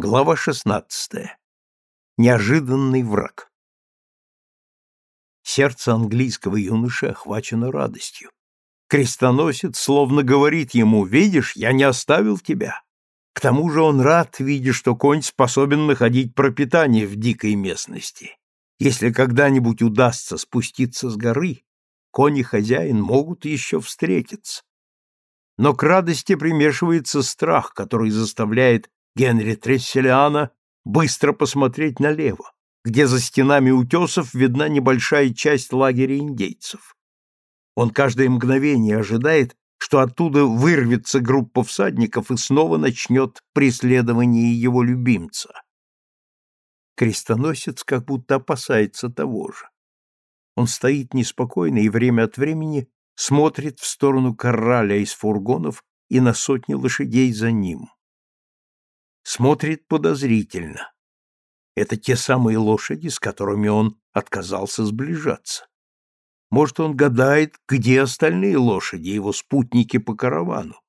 Глава 16. Неожиданный враг. Сердце английского юноши охвачено радостью. Крестоносец словно говорит ему, «Видишь, я не оставил тебя». К тому же он рад, видя, что конь способен находить пропитание в дикой местности. Если когда-нибудь удастся спуститься с горы, конь и хозяин могут еще встретиться. Но к радости примешивается страх, который заставляет Генри Тресселиана быстро посмотреть налево, где за стенами утесов видна небольшая часть лагеря индейцев. Он каждое мгновение ожидает, что оттуда вырвется группа всадников и снова начнет преследование его любимца. Крестоносец как будто опасается того же. Он стоит неспокойно и время от времени смотрит в сторону кораля из фургонов и на сотни лошадей за ним смотрит подозрительно. Это те самые лошади, с которыми он отказался сближаться. Может, он гадает, где остальные лошади, его спутники по каравану.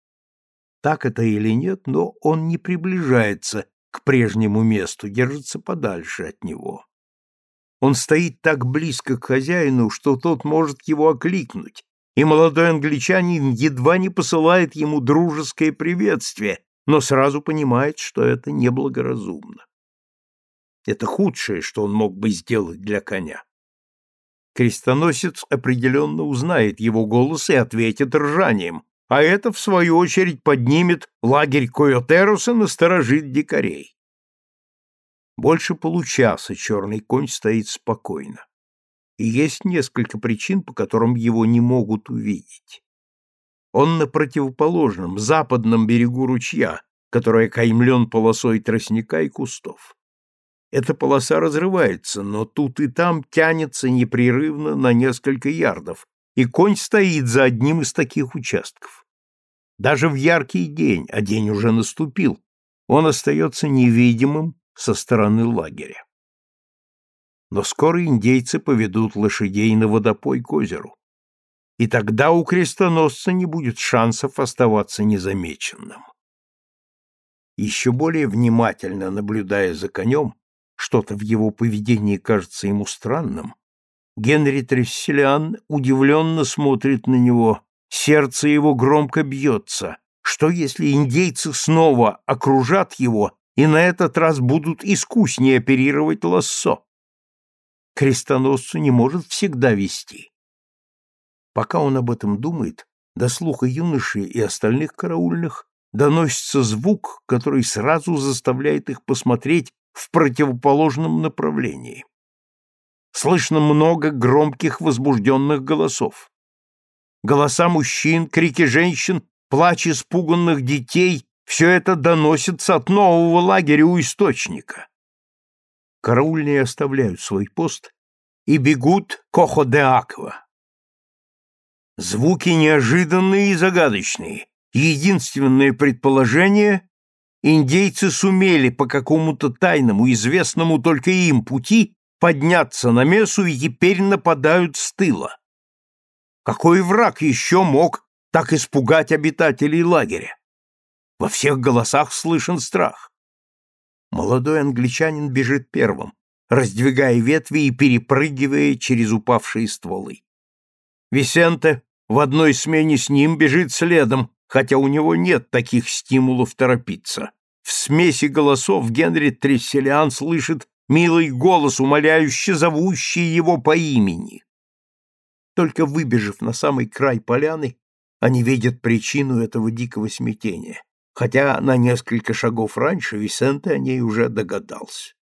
Так это или нет, но он не приближается к прежнему месту, держится подальше от него. Он стоит так близко к хозяину, что тот может его окликнуть, и молодой англичанин едва не посылает ему дружеское приветствие, но сразу понимает, что это неблагоразумно. Это худшее, что он мог бы сделать для коня. Крестоносец определенно узнает его голос и ответит ржанием, а это, в свою очередь, поднимет лагерь Койотеруса насторожит дикарей. Больше получаса черный конь стоит спокойно. И есть несколько причин, по которым его не могут увидеть. Он на противоположном, западном берегу ручья, который окаймлен полосой тростника и кустов. Эта полоса разрывается, но тут и там тянется непрерывно на несколько ярдов, и конь стоит за одним из таких участков. Даже в яркий день, а день уже наступил, он остается невидимым со стороны лагеря. Но скоро индейцы поведут лошадей на водопой к озеру и тогда у крестоносца не будет шансов оставаться незамеченным. Еще более внимательно наблюдая за конем, что-то в его поведении кажется ему странным, Генри Тресселиан удивленно смотрит на него, сердце его громко бьется. Что, если индейцы снова окружат его и на этот раз будут искуснее оперировать лассо? Крестоносцу не может всегда вести. Пока он об этом думает, до слуха юноши и остальных караульных доносится звук, который сразу заставляет их посмотреть в противоположном направлении. Слышно много громких возбужденных голосов. Голоса мужчин, крики женщин, плач испуганных детей — все это доносится от нового лагеря у источника. Караульные оставляют свой пост и бегут к Охо-де-Аква. Звуки неожиданные и загадочные. Единственное предположение — индейцы сумели по какому-то тайному, известному только им пути подняться на мессу и теперь нападают с тыла. Какой враг еще мог так испугать обитателей лагеря? Во всех голосах слышен страх. Молодой англичанин бежит первым, раздвигая ветви и перепрыгивая через упавшие стволы. Висенте в одной смене с ним бежит следом, хотя у него нет таких стимулов торопиться. В смеси голосов Генри Тресселиан слышит милый голос, умоляюще зовущий его по имени. Только выбежав на самый край поляны, они видят причину этого дикого смятения, хотя на несколько шагов раньше Висенте о ней уже догадался.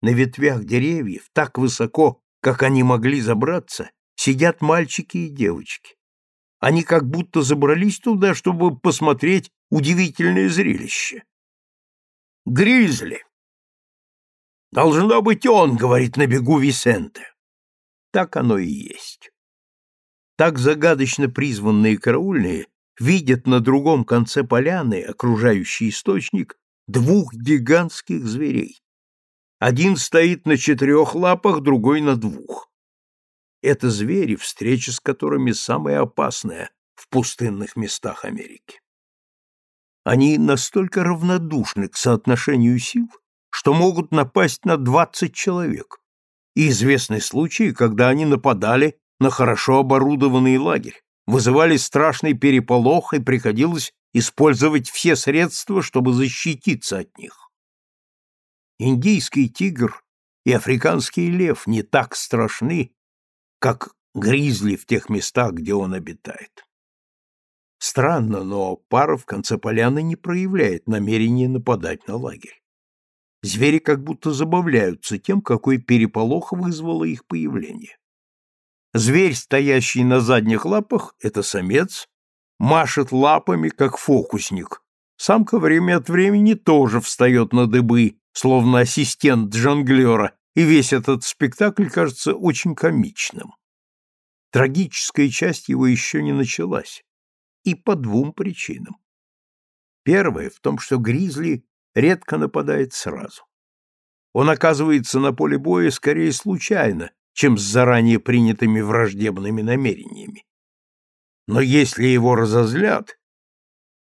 На ветвях деревьев, так высоко, как они могли забраться, сидят мальчики и девочки. Они как будто забрались туда, чтобы посмотреть удивительное зрелище. Гризли. Должно быть он, говорит на бегу Висенте. Так оно и есть. Так загадочно призванные караульные видят на другом конце поляны, окружающий источник, двух гигантских зверей. Один стоит на четырех лапах, другой на двух. Это звери, встреча с которыми самая опасная в пустынных местах Америки. Они настолько равнодушны к соотношению сил, что могут напасть на 20 человек. И известны случаи, когда они нападали на хорошо оборудованный лагерь, вызывали страшный переполох и приходилось использовать все средства, чтобы защититься от них. Индийский тигр и африканский лев не так страшны, как гризли в тех местах, где он обитает. Странно, но пара в конце поляны не проявляет намерения нападать на лагерь. Звери как будто забавляются тем, какой переполох вызвало их появление. Зверь, стоящий на задних лапах, это самец, машет лапами, как фокусник. Самка время от времени тоже встает на дыбы, словно ассистент жонглера, и весь этот спектакль кажется очень комичным. Трагическая часть его еще не началась, и по двум причинам. Первая в том, что Гризли редко нападает сразу. Он оказывается на поле боя скорее случайно, чем с заранее принятыми враждебными намерениями. Но если его разозлят,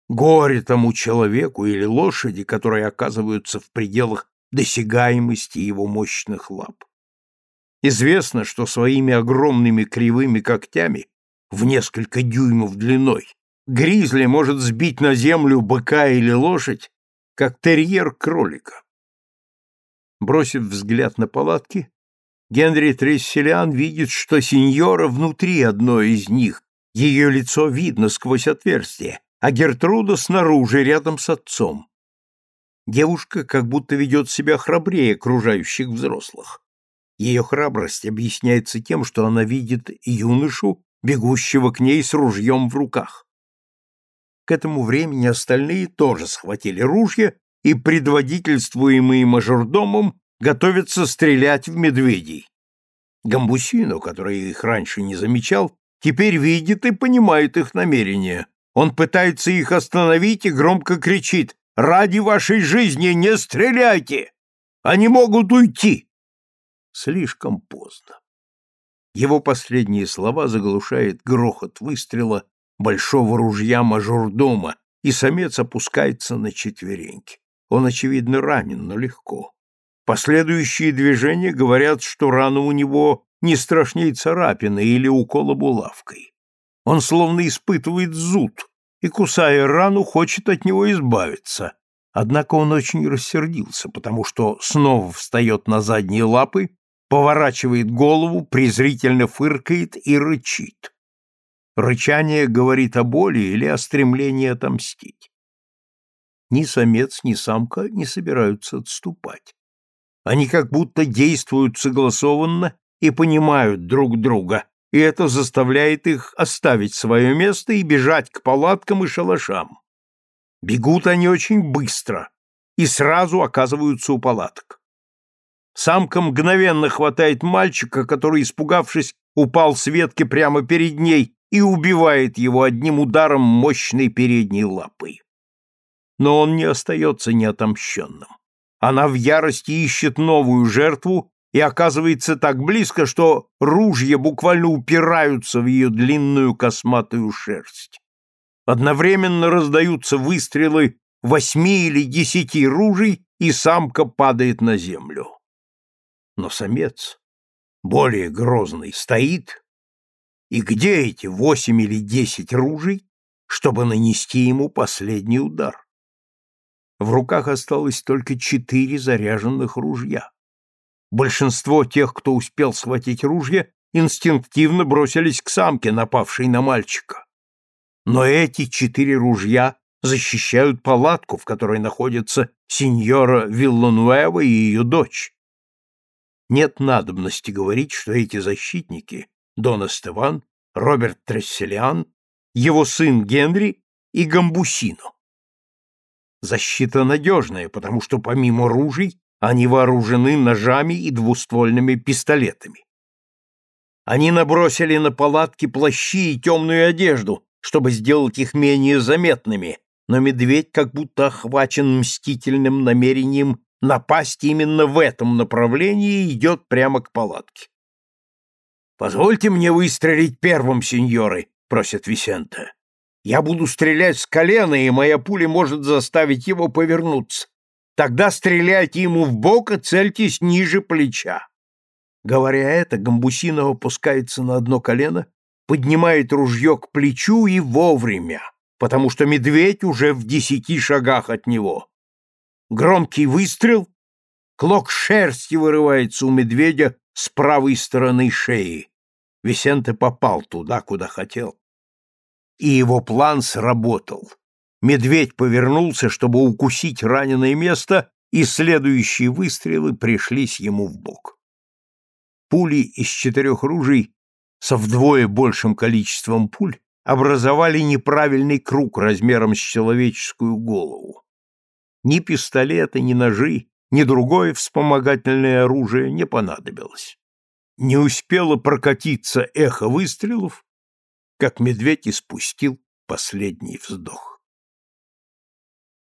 горе тому человеку или лошади, которые оказываются в пределах досягаемости его мощных лап. Известно, что своими огромными кривыми когтями в несколько дюймов длиной гризли может сбить на землю быка или лошадь, как терьер кролика. Бросив взгляд на палатки, Генри Тресселиан видит, что сеньора внутри одной из них, ее лицо видно сквозь отверстие, а Гертруда снаружи, рядом с отцом. Девушка как будто ведет себя храбрее окружающих взрослых. Ее храбрость объясняется тем, что она видит юношу, бегущего к ней с ружьем в руках. К этому времени остальные тоже схватили ружья и, предводительствуемые мажордомом, готовятся стрелять в медведей. Гамбусино, который их раньше не замечал, теперь видит и понимает их намерения. Он пытается их остановить и громко кричит Ради вашей жизни не стреляйте! Они могут уйти!» Слишком поздно. Его последние слова заглушает грохот выстрела большого ружья мажордома, и самец опускается на четвереньки. Он, очевидно, ранен, но легко. Последующие движения говорят, что рана у него не страшнее царапины или укола булавкой. Он словно испытывает зуд, и, кусая рану, хочет от него избавиться. Однако он очень рассердился, потому что снова встает на задние лапы, поворачивает голову, презрительно фыркает и рычит. Рычание говорит о боли или о стремлении отомстить. Ни самец, ни самка не собираются отступать. Они как будто действуют согласованно и понимают друг друга, и это заставляет их оставить свое место и бежать к палаткам и шалашам. Бегут они очень быстро и сразу оказываются у палаток. Самка мгновенно хватает мальчика, который, испугавшись, упал с ветки прямо перед ней и убивает его одним ударом мощной передней лапой. Но он не остается неотомщенным. Она в ярости ищет новую жертву и оказывается так близко, что ружья буквально упираются в ее длинную косматую шерсть. Одновременно раздаются выстрелы восьми или десяти ружей, и самка падает на землю. Но самец, более грозный, стоит, и где эти восемь или десять ружей, чтобы нанести ему последний удар? В руках осталось только четыре заряженных ружья. Большинство тех, кто успел схватить ружья, инстинктивно бросились к самке, напавшей на мальчика. Но эти четыре ружья защищают палатку, в которой находятся сеньора Виллануэва и ее дочь. Нет надобности говорить, что эти защитники — Дон Эстеван, Роберт Тресселиан, его сын Генри и Гамбусино. Защита надежная, потому что помимо ружей они вооружены ножами и двуствольными пистолетами. Они набросили на палатки плащи и темную одежду, чтобы сделать их менее заметными, но медведь как будто охвачен мстительным намерением напасть именно в этом направлении и идет прямо к палатке. «Позвольте мне выстрелить первым, сеньоры», — просит Висенте. Я буду стрелять с колена, и моя пуля может заставить его повернуться. Тогда стреляйте ему в бок и цельтесь ниже плеча. Говоря это, Гамбусинов опускается на одно колено, поднимает ружье к плечу и вовремя, потому что медведь уже в десяти шагах от него. Громкий выстрел, клок шерсти вырывается у медведя с правой стороны шеи. Висенте попал туда, куда хотел. И его план сработал. Медведь повернулся, чтобы укусить раненое место, и следующие выстрелы пришлись ему в бок. Пули из четырех ружей со вдвое большим количеством пуль образовали неправильный круг размером с человеческую голову. Ни пистолеты, ни ножи, ни другое вспомогательное оружие не понадобилось. Не успело прокатиться эхо выстрелов, как медведь испустил последний вздох.